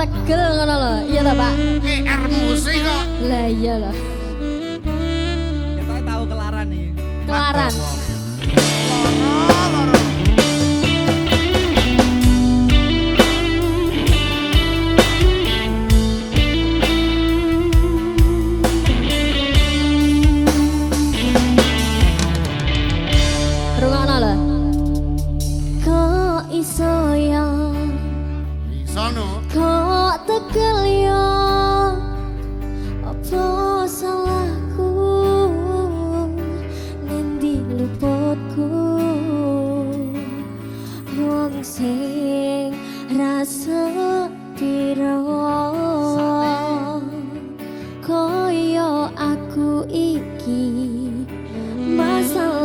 tegel ngono lho. Iya ta, Pak? PR musik kok. Lah iya lho. Kita ya, tahu kelaran nih. Kelaran. Loro, lah Kok iso ya? Sono. Kok tegel ya, apa salahku, nanti lupotku, wong sing rasa tiro. Koyo aku iki, masalah.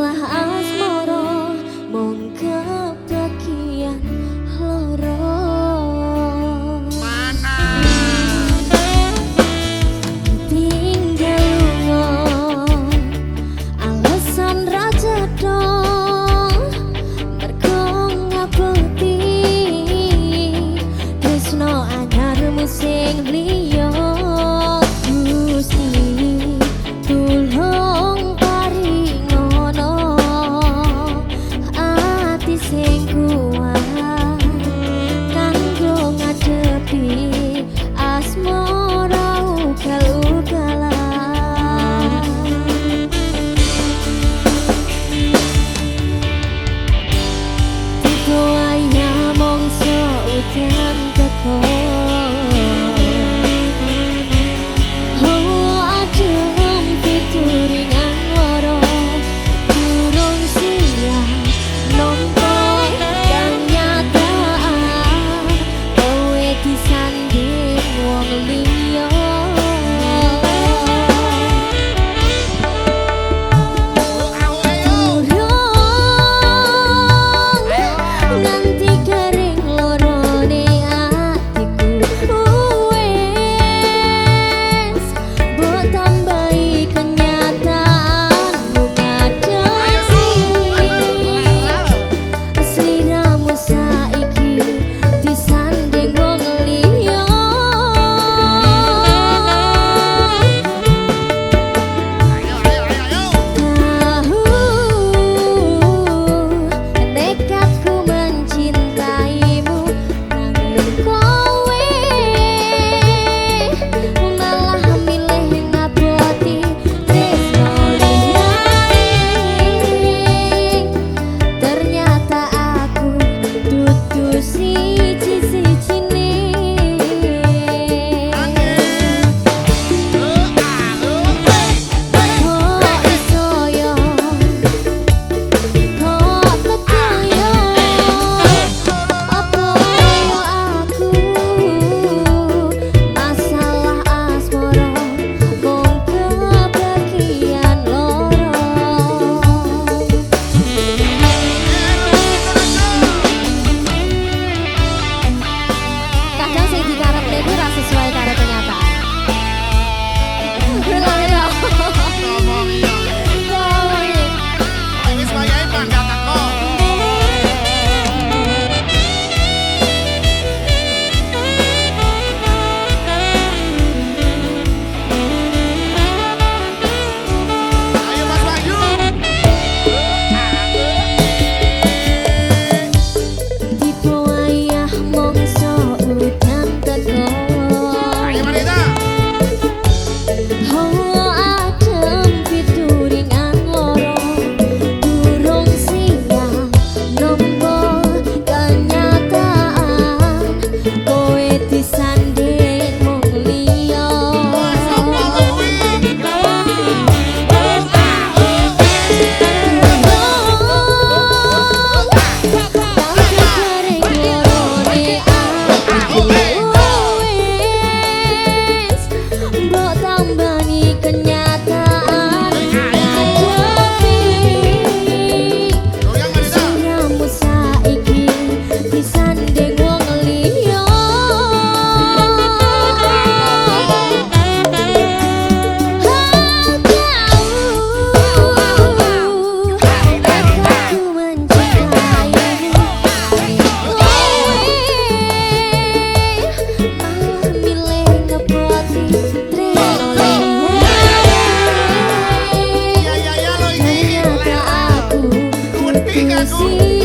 assim.